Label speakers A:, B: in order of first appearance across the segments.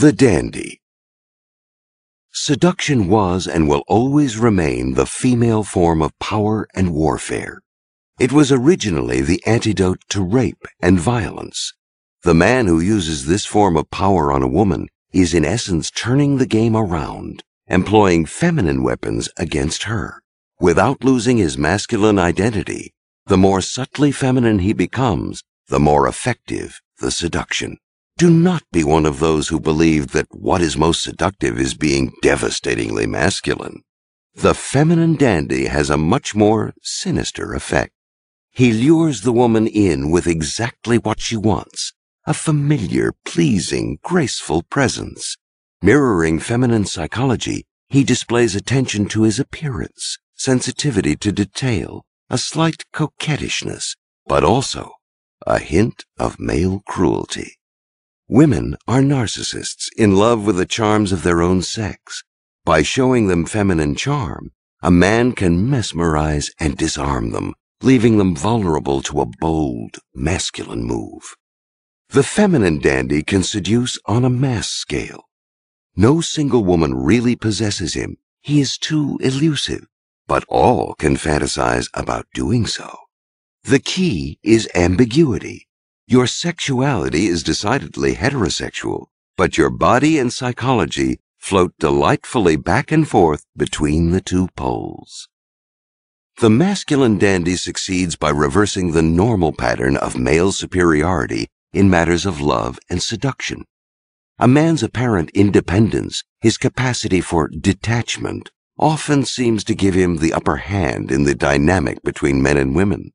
A: The Dandy Seduction was and will always remain the female form of power and warfare. It was originally the antidote to rape and violence. The man who uses this form of power on a woman is in essence turning the game around, employing feminine weapons against her. Without losing his masculine identity, the more subtly feminine he becomes, the more effective the seduction. Do not be one of those who believe that what is most seductive is being devastatingly masculine. The feminine dandy has a much more sinister effect. He lures the woman in with exactly what she wants a familiar, pleasing, graceful presence. Mirroring feminine psychology, he displays attention to his appearance, sensitivity to detail, a slight coquettishness, but also a hint of male cruelty. Women are narcissists in love with the charms of their own sex. By showing them feminine charm, a man can mesmerize and disarm them, leaving them vulnerable to a bold, masculine move. The feminine dandy can seduce on a mass scale. No single woman really possesses him. He is too elusive, but all can fantasize about doing so. The key is ambiguity. Your sexuality is decidedly heterosexual, but your body and psychology float delightfully back and forth between the two poles. The masculine dandy succeeds by reversing the normal pattern of male superiority in matters of love and seduction. A man's apparent independence, his capacity for detachment, often seems to give him the upper hand in the dynamic between men and women.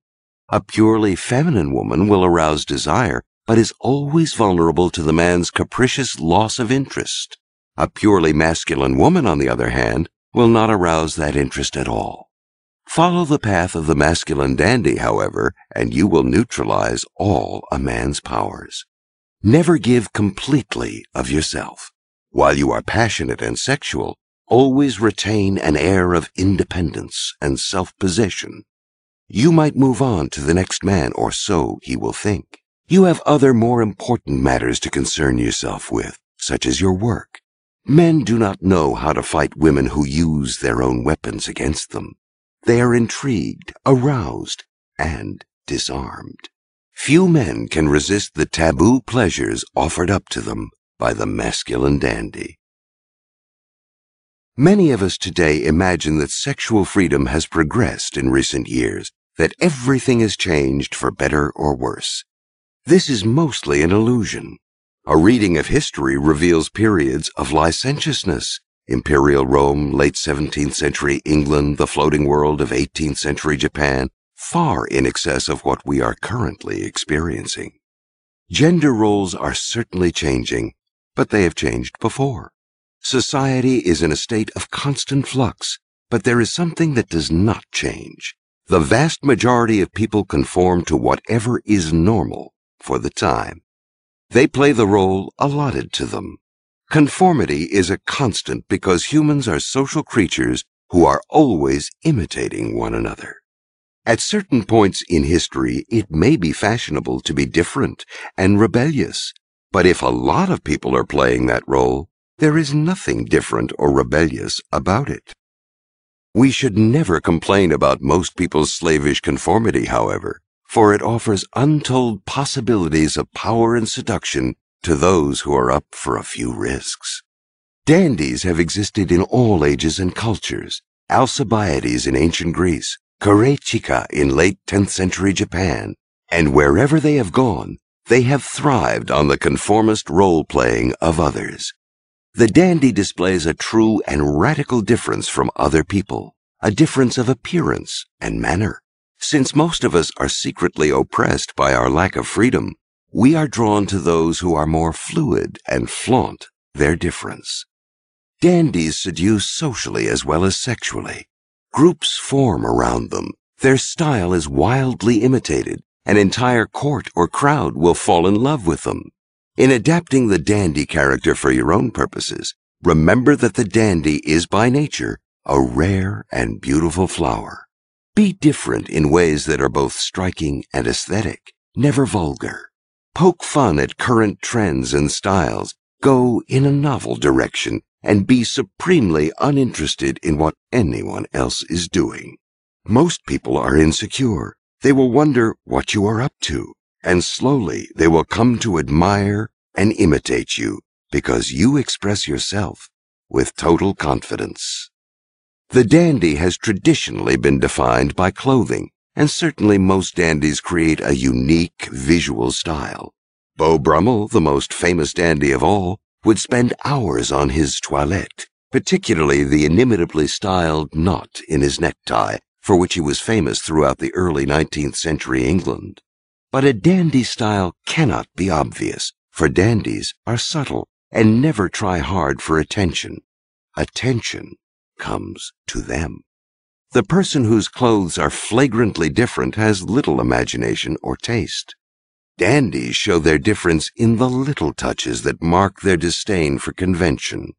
A: A purely feminine woman will arouse desire, but is always vulnerable to the man's capricious loss of interest. A purely masculine woman, on the other hand, will not arouse that interest at all. Follow the path of the masculine dandy, however, and you will neutralize all a man's powers. Never give completely of yourself. While you are passionate and sexual, always retain an air of independence and self-possession. You might move on to the next man, or so he will think. You have other more important matters to concern yourself with, such as your work. Men do not know how to fight women who use their own weapons against them. They are intrigued, aroused, and disarmed. Few men can resist the taboo pleasures offered up to them by the masculine dandy. Many of us today imagine that sexual freedom has progressed in recent years, that everything has changed for better or worse. This is mostly an illusion. A reading of history reveals periods of licentiousness. Imperial Rome, late 17th century England, the floating world of 18th century Japan, far in excess of what we are currently experiencing. Gender roles are certainly changing, but they have changed before. Society is in a state of constant flux, but there is something that does not change. The vast majority of people conform to whatever is normal for the time. They play the role allotted to them. Conformity is a constant because humans are social creatures who are always imitating one another. At certain points in history, it may be fashionable to be different and rebellious, but if a lot of people are playing that role, there is nothing different or rebellious about it. We should never complain about most people's slavish conformity, however, for it offers untold possibilities of power and seduction to those who are up for a few risks. Dandies have existed in all ages and cultures. Alcibiades in ancient Greece, Korechika in late 10th century Japan, and wherever they have gone, they have thrived on the conformist role playing of others. The dandy displays a true and radical difference from other people, a difference of appearance and manner. Since most of us are secretly oppressed by our lack of freedom, we are drawn to those who are more fluid and flaunt their difference. Dandies seduce socially as well as sexually. Groups form around them. Their style is wildly imitated. An entire court or crowd will fall in love with them. In adapting the dandy character for your own purposes, remember that the dandy is by nature a rare and beautiful flower. Be different in ways that are both striking and aesthetic, never vulgar. Poke fun at current trends and styles, go in a novel direction, and be supremely uninterested in what anyone else is doing. Most people are insecure. They will wonder what you are up to, and slowly they will come to admire and imitate you because you express yourself with total confidence. The dandy has traditionally been defined by clothing, and certainly most dandies create a unique visual style. Beau Brummel, the most famous dandy of all, would spend hours on his toilette, particularly the inimitably styled knot in his necktie, for which he was famous throughout the early 19th century England. But a dandy style cannot be obvious, for dandies are subtle and never try hard for attention. Attention comes to them. The person whose clothes are flagrantly different has little imagination or taste. Dandies show their difference in the little touches that mark their disdain for convention.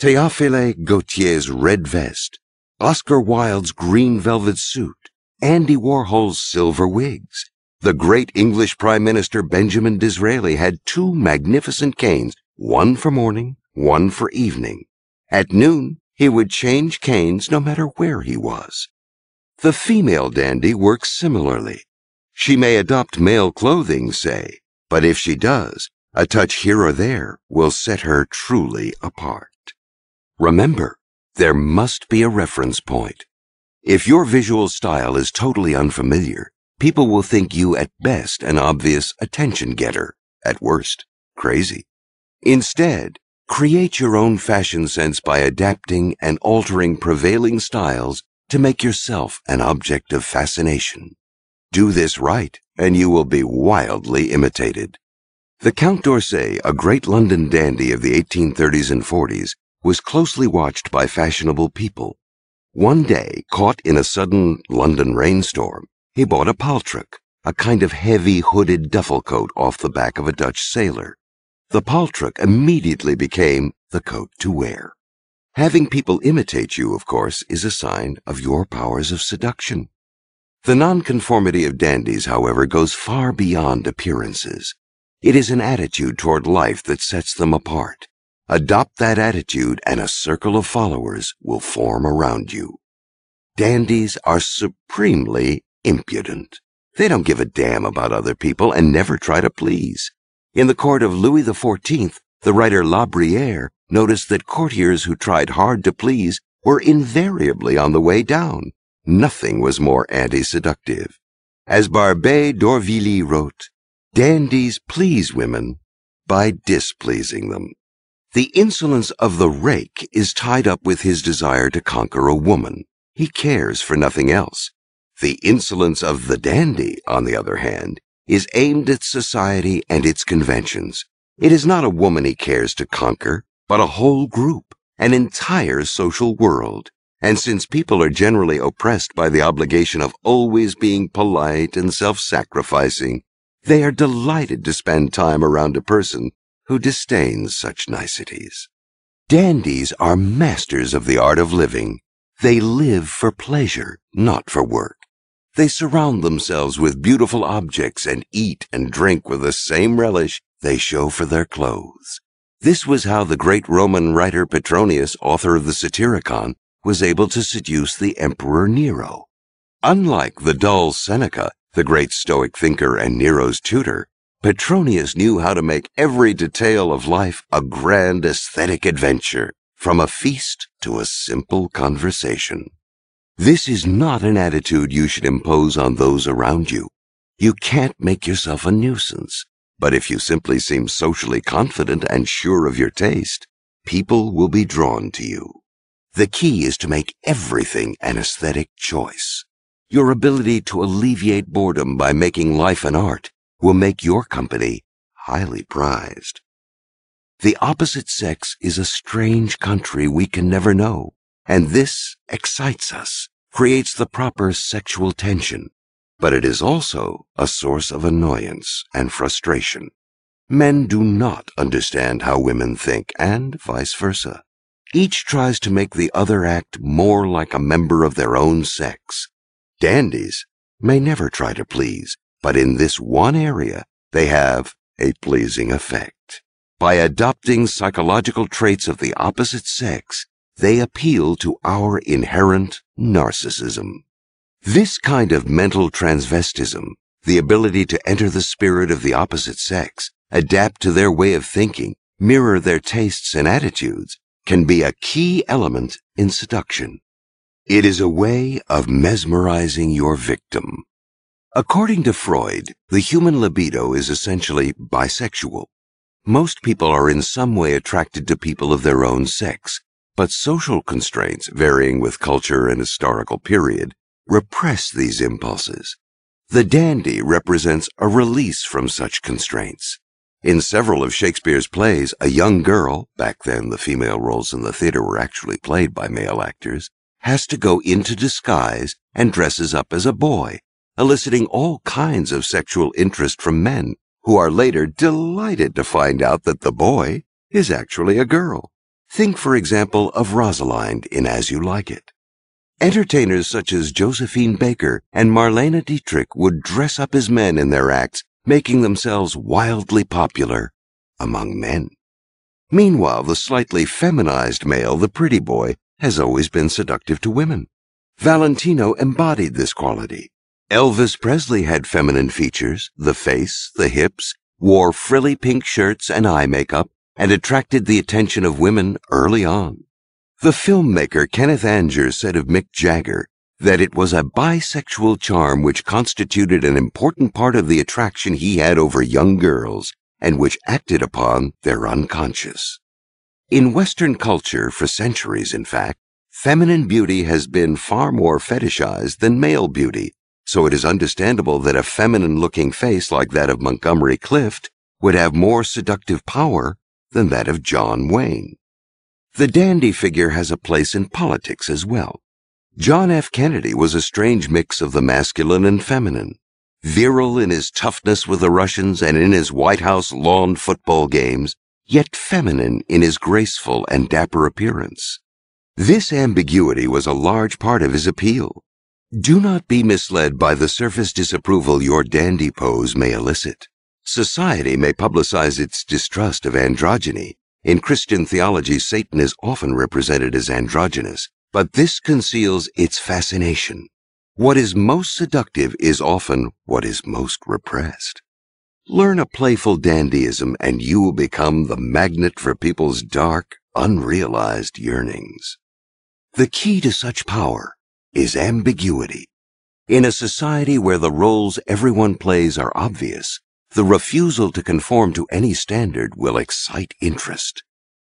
A: Théophile Gautier's red vest, Oscar Wilde's green velvet suit, Andy Warhol's silver wigs. The great English Prime Minister Benjamin Disraeli had two magnificent canes, one for morning, one for evening. At noon, he would change canes no matter where he was. The female dandy works similarly. She may adopt male clothing, say, but if she does, a touch here or there will set her truly apart. Remember, there must be a reference point. If your visual style is totally unfamiliar, people will think you at best an obvious attention getter, at worst, crazy. Instead, Create your own fashion sense by adapting and altering prevailing styles to make yourself an object of fascination. Do this right, and you will be wildly imitated. The Count d'Orsay, a great London dandy of the 1830s and 40s, was closely watched by fashionable people. One day, caught in a sudden London rainstorm, he bought a paltrok, a kind of heavy hooded duffel coat off the back of a Dutch sailor. The paltrok immediately became the coat to wear. Having people imitate you, of course, is a sign of your powers of seduction. The nonconformity of dandies, however, goes far beyond appearances. It is an attitude toward life that sets them apart. Adopt that attitude and a circle of followers will form around you. Dandies are supremely impudent. They don't give a damn about other people and never try to please. In the court of Louis XIV, the writer La Bruyere noticed that courtiers who tried hard to please were invariably on the way down. Nothing was more anti-seductive. As Barbey d'Aurevilly wrote, dandies please women by displeasing them. The insolence of the rake is tied up with his desire to conquer a woman. He cares for nothing else. The insolence of the dandy, on the other hand, is aimed at society and its conventions. It is not a woman he cares to conquer, but a whole group, an entire social world. And since people are generally oppressed by the obligation of always being polite and self-sacrificing, they are delighted to spend time around a person who disdains such niceties. Dandies are masters of the art of living. They live for pleasure, not for work. They surround themselves with beautiful objects and eat and drink with the same relish they show for their clothes. This was how the great Roman writer Petronius, author of the Satyricon, was able to seduce the Emperor Nero. Unlike the dull Seneca, the great Stoic thinker and Nero's tutor, Petronius knew how to make every detail of life a grand aesthetic adventure, from a feast to a simple conversation. This is not an attitude you should impose on those around you. You can't make yourself a nuisance, but if you simply seem socially confident and sure of your taste, people will be drawn to you. The key is to make everything an aesthetic choice. Your ability to alleviate boredom by making life an art will make your company highly prized. The opposite sex is a strange country we can never know. And this excites us, creates the proper sexual tension, but it is also a source of annoyance and frustration. Men do not understand how women think, and vice versa. Each tries to make the other act more like a member of their own sex. Dandies may never try to please, but in this one area, they have a pleasing effect. By adopting psychological traits of the opposite sex, they appeal to our inherent narcissism. This kind of mental transvestism, the ability to enter the spirit of the opposite sex, adapt to their way of thinking, mirror their tastes and attitudes, can be a key element in seduction. It is a way of mesmerizing your victim. According to Freud, the human libido is essentially bisexual. Most people are in some way attracted to people of their own sex, but social constraints, varying with culture and historical period, repress these impulses. The dandy represents a release from such constraints. In several of Shakespeare's plays, a young girl, back then the female roles in the theater were actually played by male actors, has to go into disguise and dresses up as a boy, eliciting all kinds of sexual interest from men who are later delighted to find out that the boy is actually a girl. Think, for example, of Rosalind in As You Like It. Entertainers such as Josephine Baker and Marlene Dietrich would dress up as men in their acts, making themselves wildly popular among men. Meanwhile, the slightly feminized male, the pretty boy, has always been seductive to women. Valentino embodied this quality. Elvis Presley had feminine features, the face, the hips, wore frilly pink shirts and eye makeup, and attracted the attention of women early on. The filmmaker Kenneth Anger said of Mick Jagger that it was a bisexual charm which constituted an important part of the attraction he had over young girls and which acted upon their unconscious. In Western culture, for centuries in fact, feminine beauty has been far more fetishized than male beauty, so it is understandable that a feminine looking face like that of Montgomery Clift would have more seductive power than that of John Wayne. The dandy figure has a place in politics as well. John F. Kennedy was a strange mix of the masculine and feminine, virile in his toughness with the Russians and in his White House lawn football games, yet feminine in his graceful and dapper appearance. This ambiguity was a large part of his appeal. Do not be misled by the surface disapproval your dandy pose may elicit. Society may publicize its distrust of androgyny. In Christian theology, Satan is often represented as androgynous, but this conceals its fascination. What is most seductive is often what is most repressed. Learn a playful dandyism and you will become the magnet for people's dark, unrealized yearnings. The key to such power is ambiguity. In a society where the roles everyone plays are obvious, the refusal to conform to any standard will excite interest.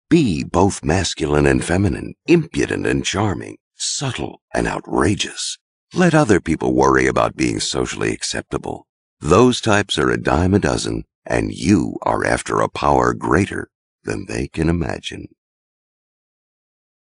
A: Be both masculine and feminine, impudent and charming, subtle and outrageous. Let other people worry about being socially acceptable. Those types are a dime a dozen, and you are after a power greater than they can imagine.